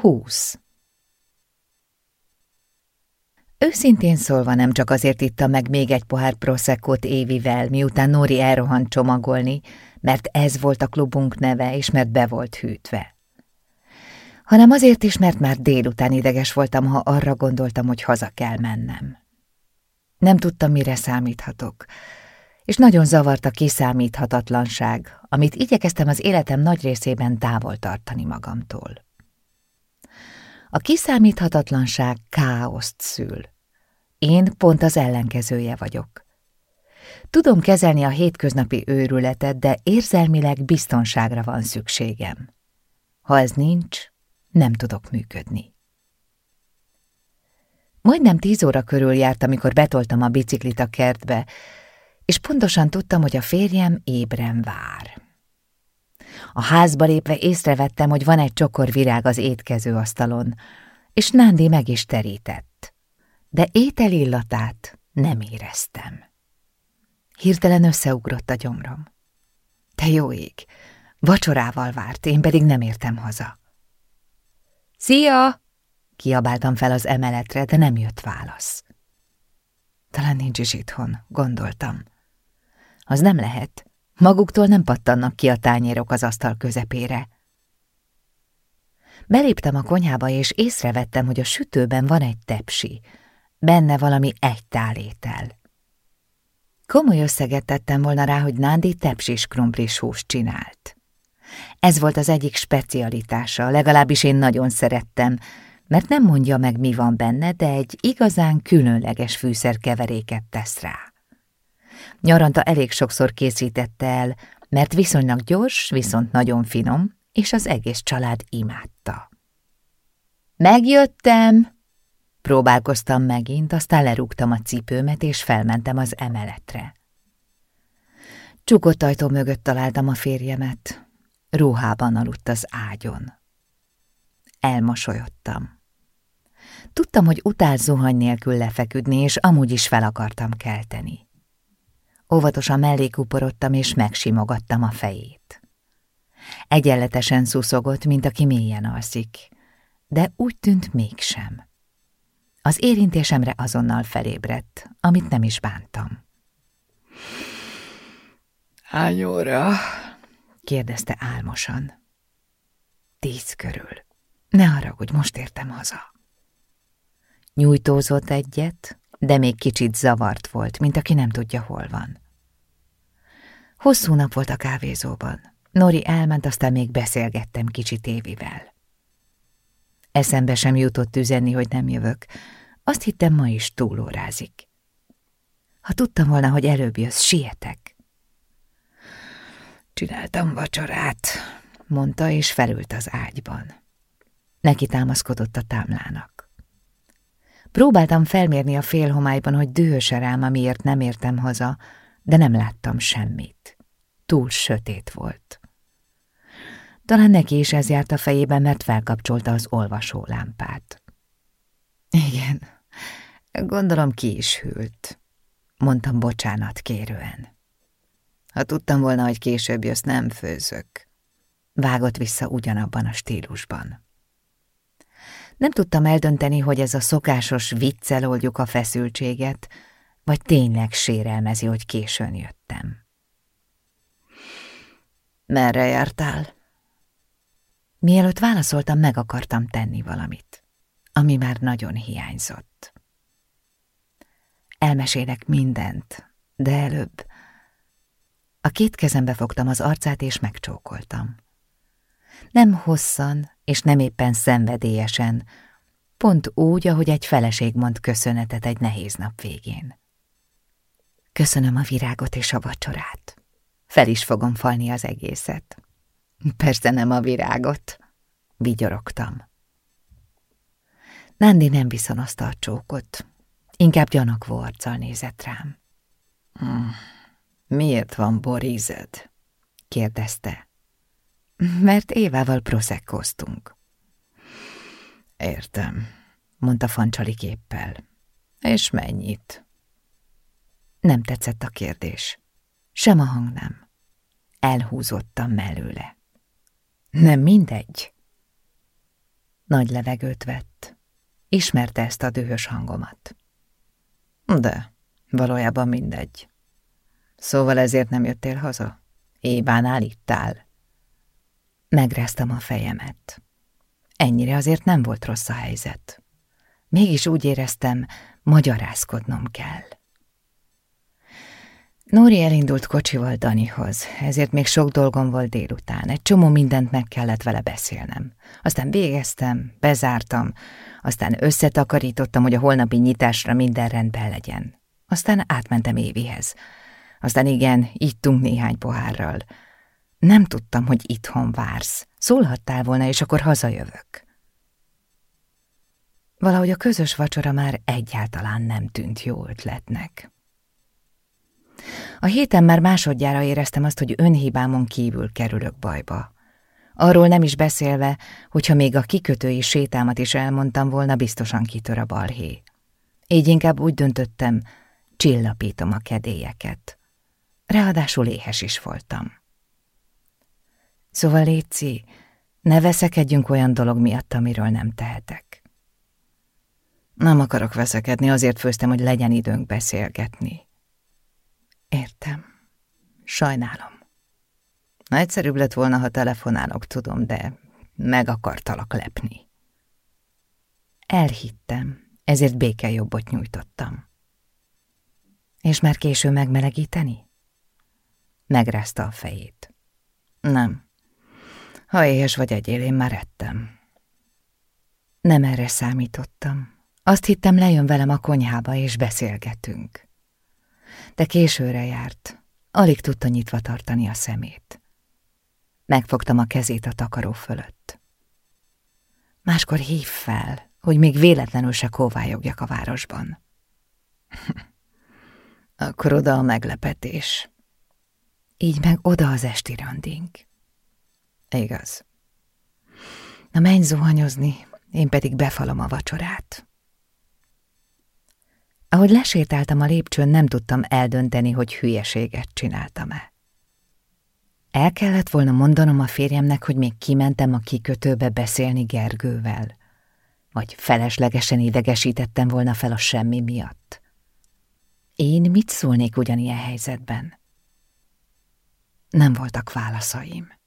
Húsz. Őszintén szólva nem csak azért itta meg még egy pohár proszekót Évivel, miután Nóri elrohant csomagolni, mert ez volt a klubunk neve, és mert be volt hűtve. Hanem azért is, mert már délután ideges voltam, ha arra gondoltam, hogy haza kell mennem. Nem tudtam, mire számíthatok, és nagyon zavart a kiszámíthatatlanság, amit igyekeztem az életem nagy részében távol tartani magamtól. A kiszámíthatatlanság káoszt szül. Én pont az ellenkezője vagyok. Tudom kezelni a hétköznapi őrületet, de érzelmileg biztonságra van szükségem. Ha ez nincs, nem tudok működni. Majdnem tíz óra körül járt, amikor betoltam a biciklit a kertbe, és pontosan tudtam, hogy a férjem ébren vár. A házba lépve észrevettem, hogy van egy csokor virág az étkező asztalon, és Nándi meg is terített. De étel illatát nem éreztem. Hirtelen összeugrott a gyomrom. Te jó ég! Vacsorával várt, én pedig nem értem haza. Szia! Kiabáltam fel az emeletre, de nem jött válasz. Talán nincs is itthon, gondoltam. Az nem lehet. Maguktól nem pattannak ki a tányérok az asztal közepére. Beléptem a konyhába, és észrevettem, hogy a sütőben van egy tepsi. Benne valami egy tálétel. Komoly összeget tettem volna rá, hogy Nándi tepsis krumplis húst csinált. Ez volt az egyik specialitása, legalábbis én nagyon szerettem, mert nem mondja meg, mi van benne, de egy igazán különleges fűszerkeveréket tesz rá. Nyaranta elég sokszor készítette el, mert viszonylag gyors, viszont nagyon finom, és az egész család imádta. Megjöttem! Próbálkoztam megint, aztán lerúgtam a cipőmet, és felmentem az emeletre. Csukott ajtó mögött találtam a férjemet. Ruhában aludt az ágyon. Elmosolyodtam. Tudtam, hogy utál zuhany nélkül lefeküdni, és amúgy is fel akartam kelteni. Óvatosan mellé kuporodtam, és megsimogattam a fejét. Egyenletesen szuszogott, mint aki mélyen alszik, de úgy tűnt mégsem. Az érintésemre azonnal felébredt, amit nem is bántam. Hány óra? kérdezte álmosan. Tíz körül. Ne haragudj, most értem haza. Nyújtózott egyet, de még kicsit zavart volt, mint aki nem tudja, hol van. Hosszú nap volt a kávézóban. Nori elment, aztán még beszélgettem kicsit Évivel. Eszembe sem jutott üzenni, hogy nem jövök. Azt hittem, ma is túlórázik. Ha tudtam volna, hogy előbb jössz, sietek. Csináltam vacsorát, mondta, és felült az ágyban. Neki támaszkodott a támlának. Próbáltam felmérni a félhomályban, hogy dühös rám, amiért nem értem haza, de nem láttam semmit. Túl sötét volt. Talán neki is ez járt a fejében, mert felkapcsolta az olvasólámpát. Igen, gondolom ki is hűlt, mondtam bocsánat kérően. Ha tudtam volna, hogy később jössz, nem főzök. Vágott vissza ugyanabban a stílusban. Nem tudtam eldönteni, hogy ez a szokásos viccel oldjuk a feszültséget, vagy tényleg sérelmezi, hogy későn jöttem. Merre jártál? Mielőtt válaszoltam, meg akartam tenni valamit, ami már nagyon hiányzott. Elmesélek mindent, de előbb a két kezembe fogtam az arcát, és megcsókoltam. Nem hosszan, és nem éppen szenvedélyesen, pont úgy, ahogy egy feleség mond köszönetet egy nehéz nap végén. Köszönöm a virágot és a vacsorát. Fel is fogom falni az egészet. Persze nem a virágot, vigyorogtam. Nandi nem viszonozta a csókot, inkább gyanakvó arccal nézett rám. Hmm. Miért van borízed? kérdezte. Mert Évával proszekkoztunk. Értem, mondta Fancsali képpel. És mennyit? Nem tetszett a kérdés. Sem a hang nem. Elhúzottam mellőle. Nem mindegy. Nagy levegőt vett. Ismerte ezt a dühös hangomat. De, valójában mindegy. Szóval ezért nem jöttél haza? Ébán állíttál? Megráztam a fejemet. Ennyire azért nem volt rossz a helyzet. Mégis úgy éreztem, magyarázkodnom kell. Nóri elindult kocsival Danihoz, ezért még sok dolgom volt délután. Egy csomó mindent meg kellett vele beszélnem. Aztán végeztem, bezártam, aztán összetakarítottam, hogy a holnapi nyitásra minden rendben legyen. Aztán átmentem Évihez. Aztán igen, ittunk néhány pohárral. Nem tudtam, hogy itthon vársz. Szólhattál volna, és akkor hazajövök. Valahogy a közös vacsora már egyáltalán nem tűnt jó ötletnek. A héten már másodjára éreztem azt, hogy önhibámon kívül kerülök bajba. Arról nem is beszélve, hogyha még a kikötői sétámat is elmondtam volna, biztosan kitör a balhé. Így inkább úgy döntöttem, csillapítom a kedélyeket. Ráadásul éhes is voltam. Szóval Léci, ne veszekedjünk olyan dolog miatt, amiről nem tehetek. Nem akarok veszekedni, azért főztem, hogy legyen időnk beszélgetni. Értem. Sajnálom. Egyszerűbb lett volna, ha telefonálok, tudom, de meg akartalak lepni. Elhittem, ezért békejobbot nyújtottam. És már késő megmelegíteni? Megrázta a fejét. Nem. Ha éhes vagy egyél, én már ettem. Nem erre számítottam. Azt hittem, lejön velem a konyhába, és beszélgetünk. De későre járt. Alig tudta nyitva tartani a szemét. Megfogtam a kezét a takaró fölött. Máskor hív fel, hogy még véletlenül se kóvályogjak a városban. Akkor oda a meglepetés. Így meg oda az esti randink. Igaz. Na menj zuhanyozni, én pedig befalom a vacsorát. Ahogy lesétáltam a lépcsőn, nem tudtam eldönteni, hogy hülyeséget csináltam-e. El kellett volna mondanom a férjemnek, hogy még kimentem a kikötőbe beszélni Gergővel, vagy feleslegesen idegesítettem volna fel a semmi miatt. Én mit szólnék ugyanilyen helyzetben? Nem voltak válaszaim.